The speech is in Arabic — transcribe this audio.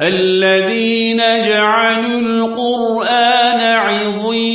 الذين جعلوا القرآن عظيما